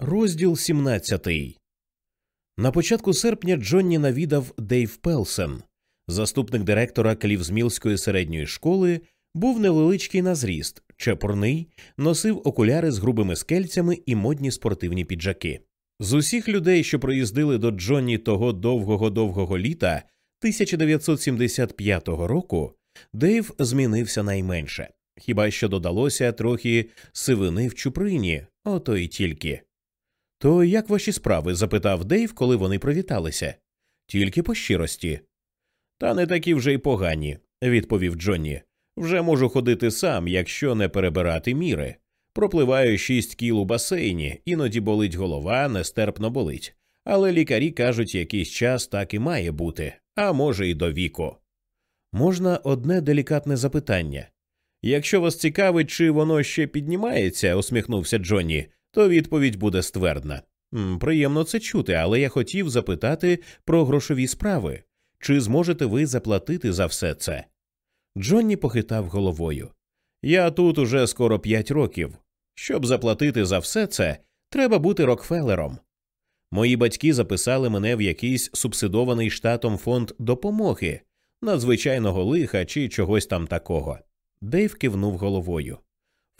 Розділ 17 На початку серпня Джонні навідав Дейв Пелсен. Заступник директора Клівзмілської середньої школи був невеличкий на зріст, чепурний, носив окуляри з грубими скельцями і модні спортивні піджаки. З усіх людей, що приїздили до Джонні того довгого довгого літа 1975 року, Дейв змінився найменше. Хіба що додалося трохи сивини в чуприні, ото й тільки. То як ваші справи? запитав Дейв, коли вони привіталися. Тільки по щирості. Та не такі вже й погані, відповів Джонні. Вже можу ходити сам, якщо не перебирати міри. Пропливаю шість кіл у басейні, іноді болить голова, нестерпно болить. Але лікарі кажуть, якийсь час так і має бути, а може, і до віку. Можна одне делікатне запитання. Якщо вас цікавить, чи воно ще піднімається, усміхнувся Джонні, то відповідь буде ствердна. Приємно це чути, але я хотів запитати про грошові справи. Чи зможете ви заплатити за все це? Джонні похитав головою. Я тут уже скоро п'ять років. Щоб заплатити за все це, треба бути Рокфеллером. Мої батьки записали мене в якийсь субсидований штатом фонд допомоги, надзвичайного лиха чи чогось там такого. Дейв кивнув головою.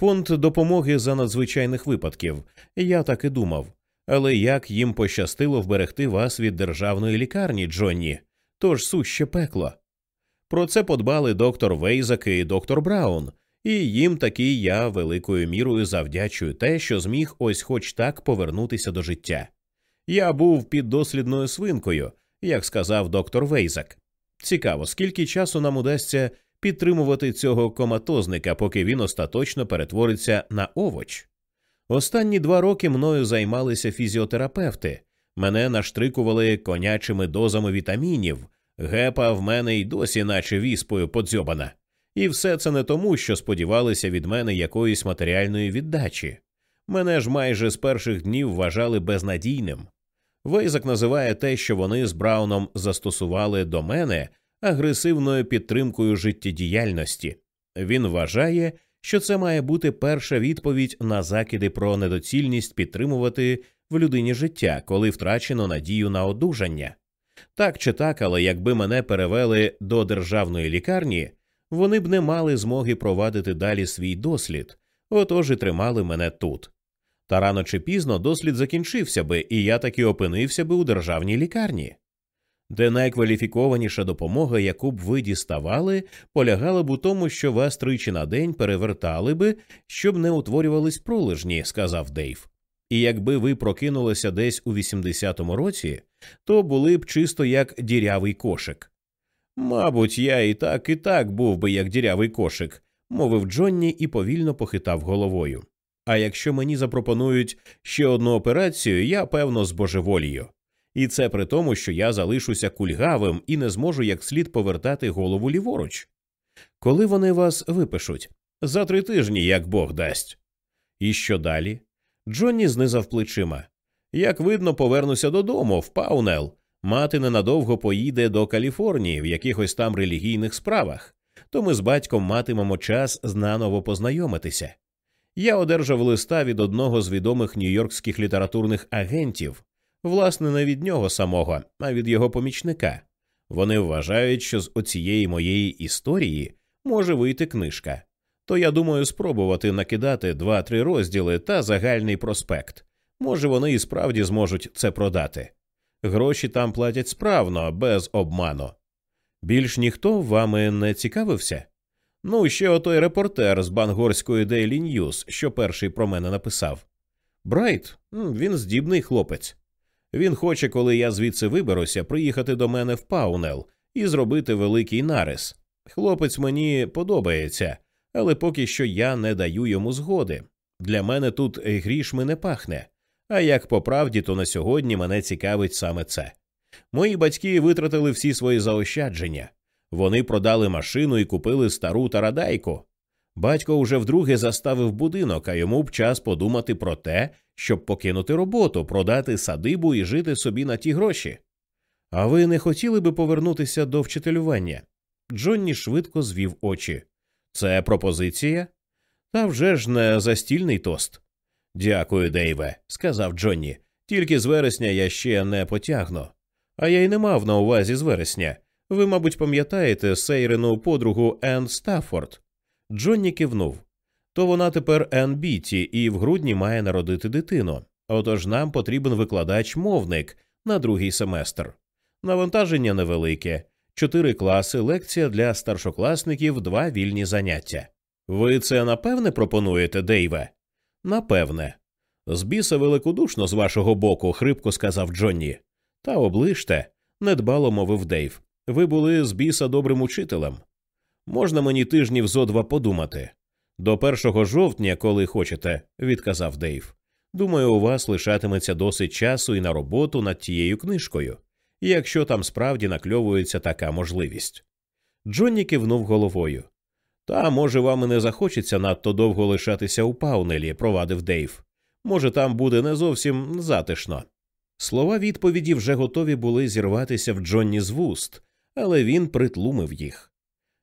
Фонд допомоги за надзвичайних випадків, я так і думав. Але як їм пощастило вберегти вас від державної лікарні, Джонні, тож суще пекло. Про це подбали доктор Вейзак і доктор Браун, і їм таки я великою мірою завдячую те, що зміг ось хоч так повернутися до життя. Я був під дослідною свинкою, як сказав доктор Вейзак. Цікаво, скільки часу нам удасться підтримувати цього коматозника, поки він остаточно перетвориться на овоч. Останні два роки мною займалися фізіотерапевти, мене наштрикували конячими дозами вітамінів, гепа в мене й досі, наче віспою подзьобана. І все це не тому, що сподівалися від мене якоїсь матеріальної віддачі. Мене ж майже з перших днів вважали безнадійним. Вейзак називає те, що вони з Брауном застосували до мене агресивною підтримкою життєдіяльності. Він вважає, що це має бути перша відповідь на закиди про недоцільність підтримувати в людині життя, коли втрачено надію на одужання. Так чи так, але якби мене перевели до державної лікарні, вони б не мали змоги провадити далі свій дослід, отож і тримали мене тут. Та рано чи пізно дослід закінчився би, і я таки опинився би у державній лікарні де найкваліфікованіша допомога, яку б ви діставали, полягала б у тому, що вас тричі на день перевертали би, щоб не утворювались пролежні, сказав Дейв. І якби ви прокинулися десь у 80-му році, то були б чисто як дірявий кошик. Мабуть, я і так, і так був би як дірявий кошик, мовив Джонні і повільно похитав головою. А якщо мені запропонують ще одну операцію, я певно збожеволію. І це при тому, що я залишуся кульгавим і не зможу як слід повертати голову ліворуч. Коли вони вас випишуть? За три тижні, як Бог дасть. І що далі? Джонні знизав плечима. Як видно, повернуся додому, в Паунел. Мати ненадовго поїде до Каліфорнії в якихось там релігійних справах, то ми з батьком матимемо час знаново познайомитися. Я одержав листа від одного з відомих нью-йоркських літературних агентів, власне, не від нього самого, а від його помічника. Вони вважають, що з оцієї моєї історії може вийти книжка. То я думаю спробувати накидати два-три розділи та загальний проспект. Може, вони і справді зможуть це продати. Гроші там платять справно, без обману. Більш ніхто вами не цікавився? Ну, ще отой репортер з Бангорської Daily News, що перший про мене написав. Брайт, він здібний хлопець. Він хоче, коли я звідси виберуся, приїхати до мене в Паунел і зробити великий нарис. Хлопець мені подобається, але поки що я не даю йому згоди. Для мене тут грішми не пахне. А як по правді, то на сьогодні мене цікавить саме це. Мої батьки витратили всі свої заощадження. Вони продали машину і купили стару тарадайку. Батько уже вдруге заставив будинок, а йому б час подумати про те, щоб покинути роботу, продати садибу і жити собі на ті гроші. А ви не хотіли би повернутися до вчителювання? Джонні швидко звів очі. Це пропозиція? Та вже ж не застільний тост. Дякую, Дейве, сказав Джонні. Тільки з вересня я ще не потягну. А я й не мав на увазі з вересня. Ви, мабуть, пам'ятаєте Сейрину подругу Енн Стаффорд?» Джонні кивнув. То вона тепер Енн Біті і в грудні має народити дитину. Отож нам потрібен викладач-мовник на другий семестр. Навантаження невелике, чотири класи, лекція для старшокласників, два вільні заняття. Ви це напевне пропонуєте, Дейве? Напевне. З біса великодушно з вашого боку, хрипко сказав Джонні. Та оближте, недбало мовив Дейв. Ви були з біса добрим учителем. Можна мені тижнів зо два подумати. До першого жовтня, коли хочете, відказав Дейв. Думаю, у вас лишатиметься досить часу і на роботу над тією книжкою, якщо там справді накльовується така можливість. Джонні кивнув головою. Та, може, вам і не захочеться надто довго лишатися у Паунелі, провадив Дейв. Може, там буде не зовсім затишно. Слова відповіді вже готові були зірватися в Джонні з вуст, але він притлумив їх.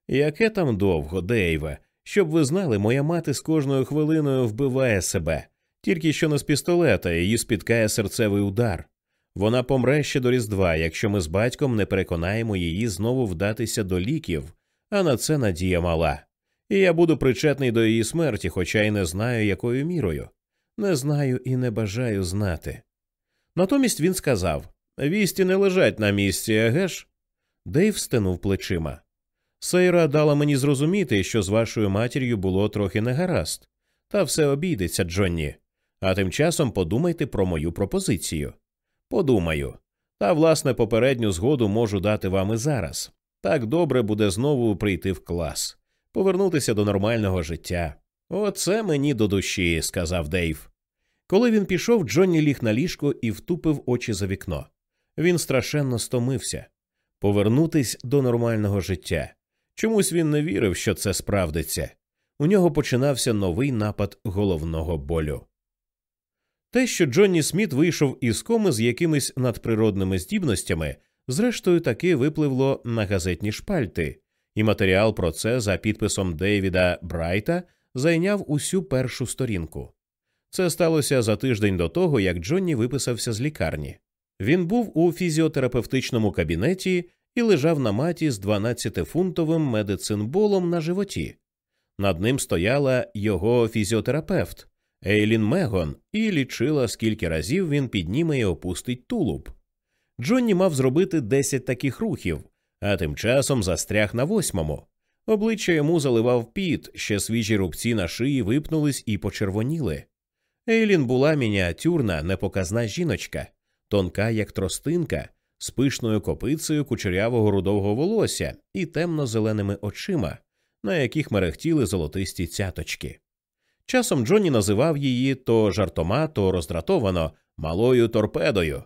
Яке там довго, Дейве, щоб ви знали, моя мати з кожною хвилиною вбиває себе, тільки що не з пістолета її спіткає серцевий удар. Вона помре ще до Різдва, якщо ми з батьком не переконаємо її знову вдатися до ліків, а на це надія мала. І я буду причетний до її смерті, хоча й не знаю, якою мірою. Не знаю і не бажаю знати. Натомість він сказав Вісті не лежать на місці, еге ж? Дейв стенув плечима. Сейра дала мені зрозуміти, що з вашою матір'ю було трохи негаразд, та все обійдеться, Джонні. А тим часом подумайте про мою пропозицію. Подумаю. Та, власне, попередню згоду можу дати вам і зараз. Так добре буде знову прийти в клас, повернутися до нормального життя. Оце мені до душі, сказав Дейв. Коли він пішов, Джонні ліг на ліжко і втупив очі за вікно. Він страшенно стомився повернутись до нормального життя. Чомусь він не вірив, що це справдиться. У нього починався новий напад головного болю. Те, що Джонні Сміт вийшов із коми з якимись надприродними здібностями, зрештою таки випливло на газетні шпальти, і матеріал про це за підписом Дейвіда Брайта зайняв усю першу сторінку. Це сталося за тиждень до того, як Джонні виписався з лікарні. Він був у фізіотерапевтичному кабінеті і лежав на маті з 12-фунтовим медицинболом на животі. Над ним стояла його фізіотерапевт Ейлін Мегон і лічила, скільки разів він підніме і опустить тулуб. Джонні мав зробити 10 таких рухів, а тим часом застряг на восьмому. Обличчя йому заливав піт, ще свіжі рубці на шиї випнулись і почервоніли. Ейлін була мініатюрна, непоказна жіночка, тонка, як тростинка, з пишною копицею кучерявого рудового волосся і темно-зеленими очима, на яких мерехтіли золотисті цяточки. Часом Джонні називав її то жартома, то роздратовано малою торпедою.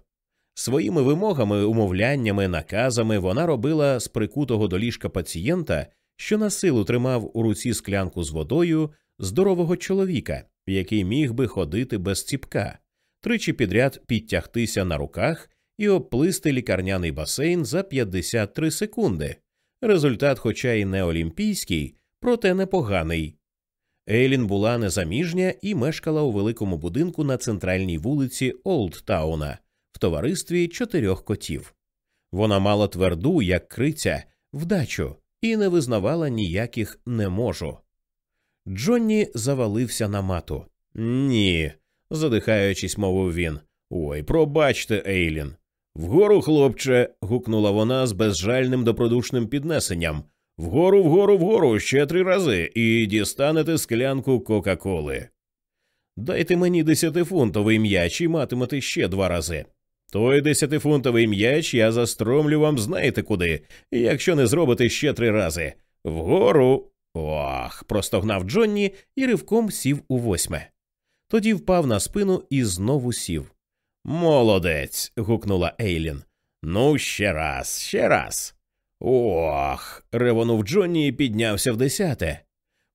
Своїми вимогами, умовляннями, наказами вона робила з прикутого до ліжка пацієнта, що на силу тримав у руці склянку з водою здорового чоловіка, який міг би ходити без ціпка, тричі підряд підтягтися на руках і обплисти лікарняний басейн за 53 секунди. Результат, хоча й не олімпійський, проте непоганий. Ейлін була незаміжня і мешкала у великому будинку на центральній вулиці Олдтауна в товаристві чотирьох котів. Вона мала тверду, як криця, вдачу і не визнавала ніяких не можу. Джонні завалився на мату. Ні, задихаючись, мовив він. Ой, пробачте, Ейлін. Вгору, хлопче. гукнула вона з безжальним добродушним піднесенням. Вгору, вгору, вгору ще три рази і дістанете склянку Кока-Коли. Дайте мені десятифунтовий м'яч і матимете ще два рази. Той десятифунтовий м'яч я застромлю вам знаєте куди, якщо не зробите ще три рази. Вгору. Ох, простогнав Джонні і ривком сів у восьме. Тоді впав на спину і знову сів. Молодець. гукнула Ейлін. Ну, ще раз, ще раз. Ох. ревонув Джонні і піднявся в десяте.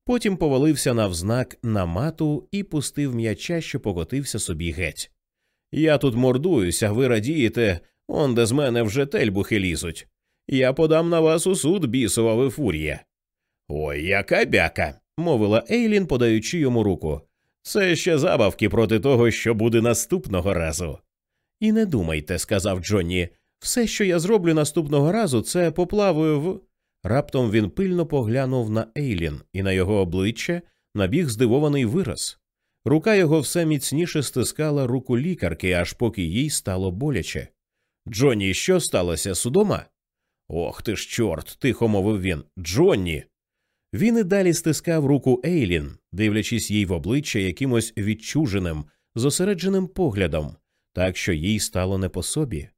Потім повалився навзнак на мату і пустив м'яча, що покотився собі геть. Я тут мордуюся, ви радієте, он де з мене вже тельбухи лізуть. Я подам на вас у суд бісова ви фурія. Ой, яка бяка, мовила Ейлін, подаючи йому руку. Це ще забавки проти того, що буде наступного разу. І не думайте, сказав Джонні, все, що я зроблю наступного разу, це поплаваю в. Раптом він пильно поглянув на Ейлін, і на його обличчя набіг здивований вираз. Рука його все міцніше стискала руку лікарки, аж поки їй стало боляче. Джонні, що сталося судома? Ох ти ж, чорт, тихо мовив він. Джонні. Він і далі стискав руку Ейлін, дивлячись їй в обличчя якимось відчуженим, зосередженим поглядом, так що їй стало не по собі.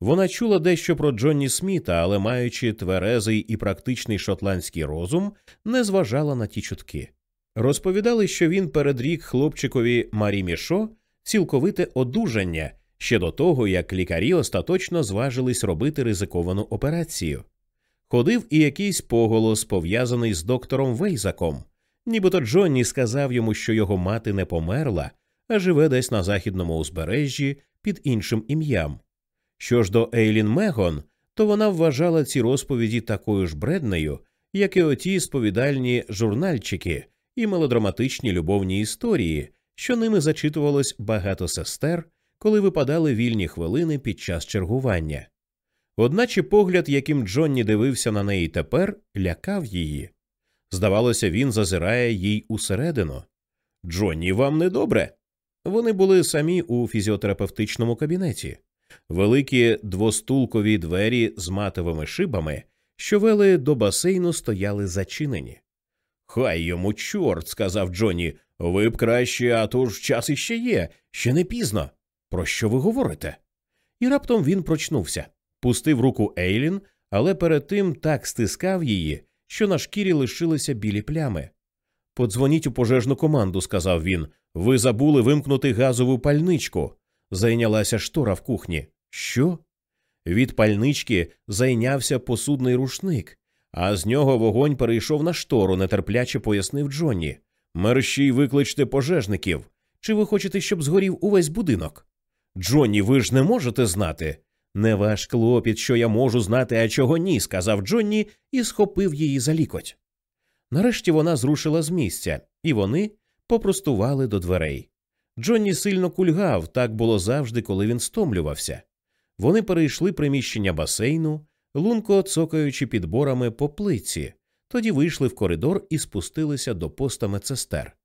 Вона чула дещо про Джонні Сміта, але, маючи тверезий і практичний шотландський розум, не зважала на ті чутки. Розповідали, що він передрік хлопчикові Марі Мішо цілковите одужання ще до того, як лікарі остаточно зважились робити ризиковану операцію. Ходив і якийсь поголос, пов'язаний з доктором Вейзаком, нібито Джонні сказав йому, що його мати не померла, а живе десь на західному узбережжі під іншим ім'ям. Що ж до Ейлін Мегон, то вона вважала ці розповіді такою ж бреднею, як і оті сповідальні журнальчики і мелодраматичні любовні історії, що ними зачитувалось багато сестер, коли випадали вільні хвилини під час чергування. Одначе погляд, яким Джонні дивився на неї тепер, лякав її. Здавалося, він зазирає їй усередину. Джонні, вам не добре? Вони були самі у фізіотерапевтичному кабінеті, великі двостулкові двері з матовими шибами, що вели до басейну, стояли зачинені. Хай йому чорт, сказав Джонні, ви б краще, а то ж час іще є, ще не пізно. Про що ви говорите? І раптом він прочнувся, пустив руку Ейлін, але перед тим так стискав її, що на шкірі лишилися білі плями. Подзвоніть у пожежну команду, сказав він. Ви забули вимкнути газову пальничку. Зайнялася штора в кухні. Що? Від пальнички зайнявся посудний рушник, а з нього вогонь перейшов на штору, нетерпляче пояснив Джонні. Мерщій викличте пожежників. Чи ви хочете, щоб згорів увесь будинок? Джонні, ви ж не можете знати. Не ваш клопіт, що я можу знати, а чого ні, сказав Джонні і схопив її за лікоть. Нарешті вона зрушила з місця, і вони попростували до дверей. Джонні сильно кульгав, так було завжди, коли він стомлювався. Вони перейшли приміщення басейну, лунко цокаючи підборами по плиці, тоді вийшли в коридор і спустилися до поста медсестер.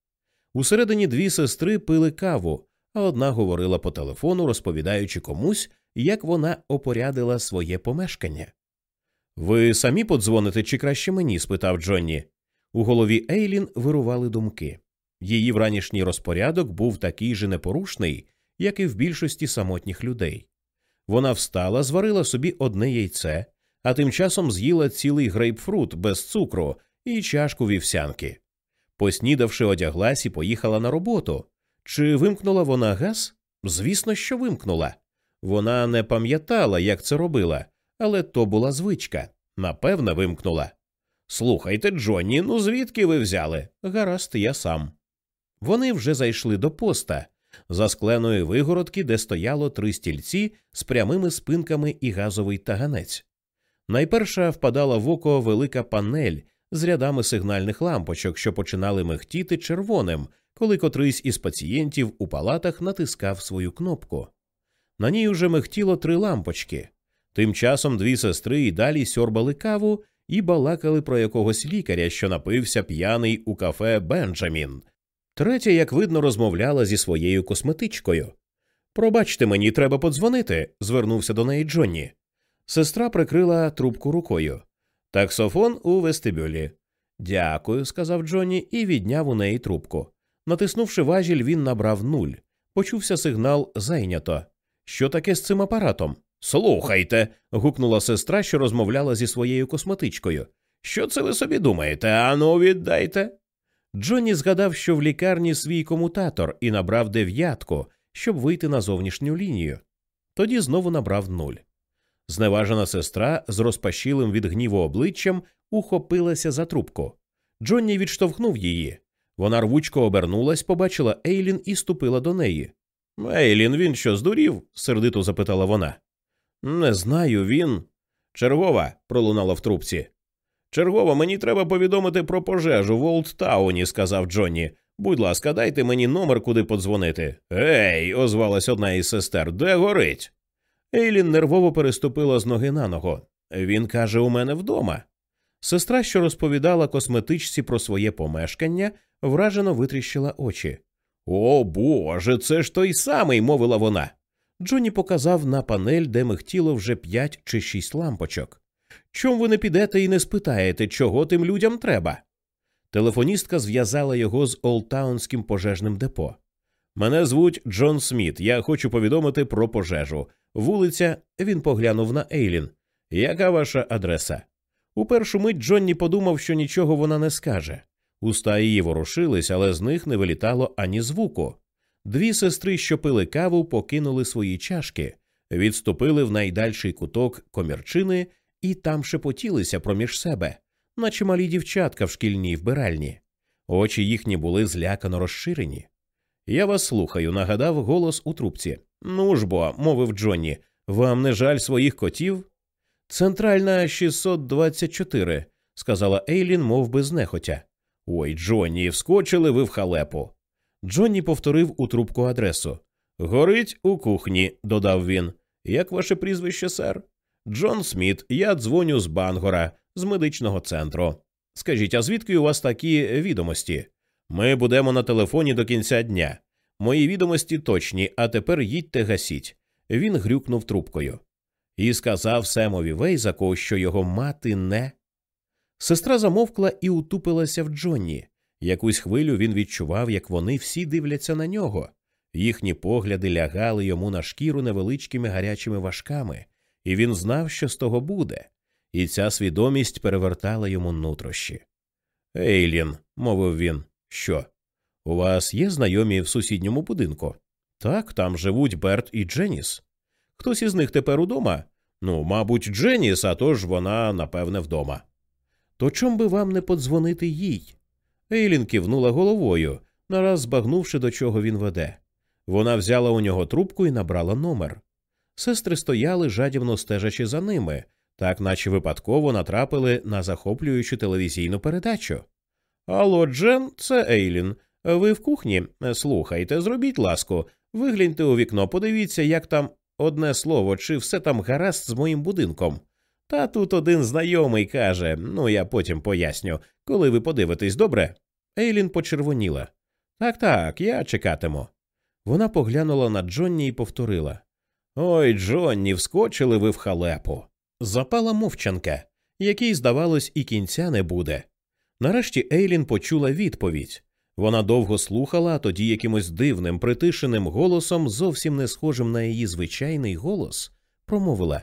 Усередині дві сестри пили каву, а одна говорила по телефону, розповідаючи комусь, як вона опорядила своє помешкання. Ви самі подзвоните чи краще мені? спитав Джонні. У голові Ейлін вирували думки. Її вранішній розпорядок був такий же непорушний, як і в більшості самотніх людей. Вона встала, зварила собі одне яйце, а тим часом з'їла цілий грейпфрут без цукру і чашку вівсянки. Поснідавши, одяглась і поїхала на роботу. Чи вимкнула вона газ? Звісно, що вимкнула. Вона не пам'ятала, як це робила, але то була звичка. Напевно, вимкнула. Слухайте, Джонні, ну звідки ви взяли? Гаразд, я сам. Вони вже зайшли до поста, за скленої вигородки, де стояло три стільці з прямими спинками і газовий таганець. Найперша впадала в око велика панель з рядами сигнальних лампочок, що починали мехтіти червоним, коли котрийсь із пацієнтів у палатах натискав свою кнопку. На ній уже мехтіло три лампочки. Тим часом дві сестри і далі сьорбали каву і балакали про якогось лікаря, що напився п'яний у кафе Бенджамін. Третя, як видно, розмовляла зі своєю косметичкою. Пробачте мені, треба подзвонити, звернувся до неї Джонні. Сестра прикрила трубку рукою. Таксофон у вестибюлі. Дякую, сказав Джонні і відняв у неї трубку. Натиснувши важіль, він набрав нуль. Почувся сигнал зайнято. Що таке з цим апаратом? Слухайте. гукнула сестра, що розмовляла зі своєю косметичкою. Що це ви собі думаєте? Ану, віддайте. Джонні згадав, що в лікарні свій комутатор і набрав дев'ятку, щоб вийти на зовнішню лінію. Тоді знову набрав нуль. Зневажена сестра з розпашілим від гніву обличчям ухопилася за трубку. Джонні відштовхнув її. Вона рвучко обернулась, побачила Ейлін і ступила до неї. Ейлін, він що здурів? сердито запитала вона. Не знаю, він. Чергова, пролунала в трубці. Чергова, мені треба повідомити про пожежу в Олдтауні, сказав Джонні. Будь ласка, дайте мені номер, куди подзвонити. Ей, озвалась одна із сестер, де горить? Ейлін нервово переступила з ноги на ногу. Він каже, у мене вдома. Сестра, що розповідала косметичці про своє помешкання, вражено витріщила очі. О Боже, це ж той самий, мовила вона. Джонні показав на панель, де михтіло вже п'ять чи шість лампочок. Чом ви не підете і не спитаєте, чого тим людям треба? Телефоністка зв'язала його з Олтаунським пожежним депо. Мене звуть Джон Сміт. Я хочу повідомити про пожежу. Вулиця, він поглянув на Ейлін. Яка ваша адреса? У першу мить Джонні подумав, що нічого вона не скаже. Уста її ворушились, але з них не вилітало ані звуку. Дві сестри, що пили каву, покинули свої чашки, відступили в найдальший куток комірчини і там шепотілися проміж себе, наче малі дівчатка в шкільній вбиральні. Очі їхні були злякано розширені. Я вас слухаю, нагадав голос у трубці. Ну ж бо, мовив Джонні, вам не жаль своїх котів? Центральна 624, сказала Ейлін, мов би знехотя. Ой, Джонні, вскочили ви в халепу. Джонні повторив у трубку адресу. Горить у кухні, додав він. Як ваше прізвище, сер? Джон Сміт, я дзвоню з Бангора, з медичного центру. Скажіть, а звідки у вас такі відомості? Ми будемо на телефоні до кінця дня. Мої відомості точні, а тепер їдьте гасіть. Він грюкнув трубкою. І сказав Семові Вейзаку, що його мати не. Сестра замовкла і утупилася в Джонні. Якусь хвилю він відчував, як вони всі дивляться на нього. Їхні погляди лягали йому на шкіру невеличкими гарячими важками, і він знав, що з того буде, і ця свідомість перевертала йому нутрощі. Ейлін, мовив він, що? У вас є знайомі в сусідньому будинку? Так, там живуть Берт і Дженіс. Хтось із них тепер удома? Ну, мабуть, Дженіс, а то ж вона, напевне, вдома. То чом би вам не подзвонити їй? Ейлін кивнула головою, нараз збагнувши, до чого він веде. Вона взяла у нього трубку і набрала номер. Сестри стояли, жадібно стежачи за ними, так наче випадково натрапили на захоплюючу телевізійну передачу. Алло, Джен, це Ейлін. Ви в кухні? Слухайте, зробіть ласку, вигляньте у вікно, подивіться, як там одне слово, чи все там гаразд з моїм будинком. Та тут один знайомий каже ну я потім поясню, коли ви подивитесь, добре? Ейлін почервоніла. Так, так, я чекатиму. Вона поглянула на Джонні і повторила Ой, Джонні, вскочили ви в халепу. Запала мовчанка, якій, здавалось, і кінця не буде. Нарешті Ейлін почула відповідь. Вона довго слухала, а тоді якимось дивним, притишеним голосом, зовсім не схожим на її звичайний голос, промовила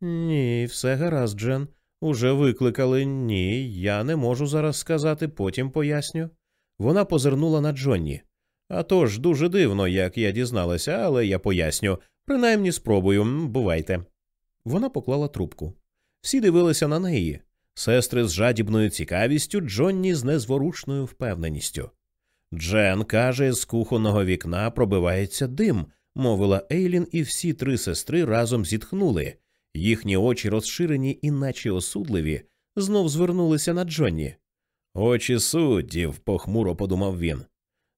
Ні, все гаразд, Джен. Уже викликали. Ні, я не можу зараз сказати, потім поясню. Вона позирнула на Джонні. «А тож, дуже дивно, як я дізналася, але я поясню. Принаймні спробую, бувайте. Вона поклала трубку. Всі дивилися на неї. Сестри з жадібною цікавістю, Джонні з незворушною впевненістю. Джен каже, з кухонного вікна пробивається дим, мовила Ейлін, і всі три сестри разом зітхнули. Їхні очі розширені і наче осудливі, знов звернулися на Джонні. Очі суддів, похмуро подумав він.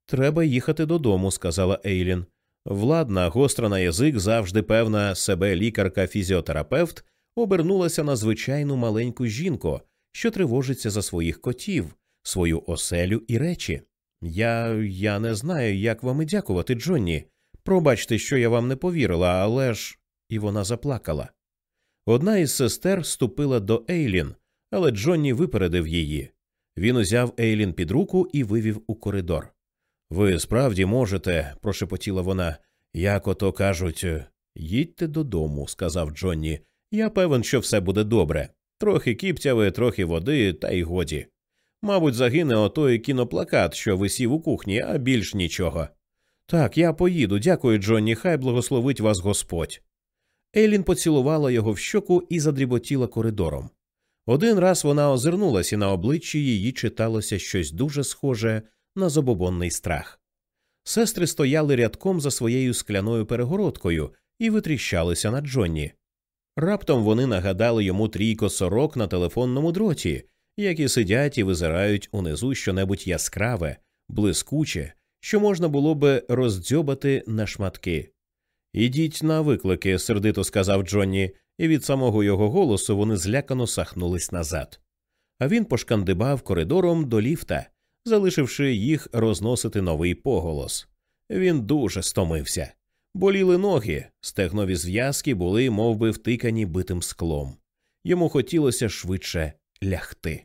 Треба їхати додому, сказала Ейлін. Владна, гостра на язик, завжди певна себе лікарка-фізіотерапевт, обернулася на звичайну маленьку жінку, що тривожиться за своїх котів, свою оселю і речі. Я я не знаю, як вам і дякувати, Джонні. Пробачте, що я вам не повірила, але ж. І вона заплакала. Одна із сестер ступила до Ейлін, але Джонні випередив її. Він узяв Ейлін під руку і вивів у коридор. Ви справді можете, прошепотіла вона, як ото кажуть, їдьте додому, сказав Джонні. Я певен, що все буде добре. Трохи кіптяви, трохи води, та й годі. Мабуть, загине отой кіноплакат, що висів у кухні, а більш нічого. Так, я поїду. Дякую, Джонні, хай благословить вас Господь. Ейлін поцілувала його в щоку і задріботіла коридором. Один раз вона озирнулась, і на обличчі її читалося щось дуже схоже на забобонний страх. Сестри стояли рядком за своєю скляною перегородкою і витріщалися на Джонні. Раптом вони нагадали йому трійко сорок на телефонному дроті, які сидять і визирають унизу щонебудь яскраве, блискуче, що можна було би роздзьобати на шматки. Ідіть на виклики, сердито сказав Джонні, і від самого його голосу вони злякано сахнулись назад. А він пошкандибав коридором до ліфта, залишивши їх розносити новий поголос. Він дуже стомився. Боліли ноги, стегнові зв'язки були мов би, втикані битим склом. Йому хотілося швидше лягти.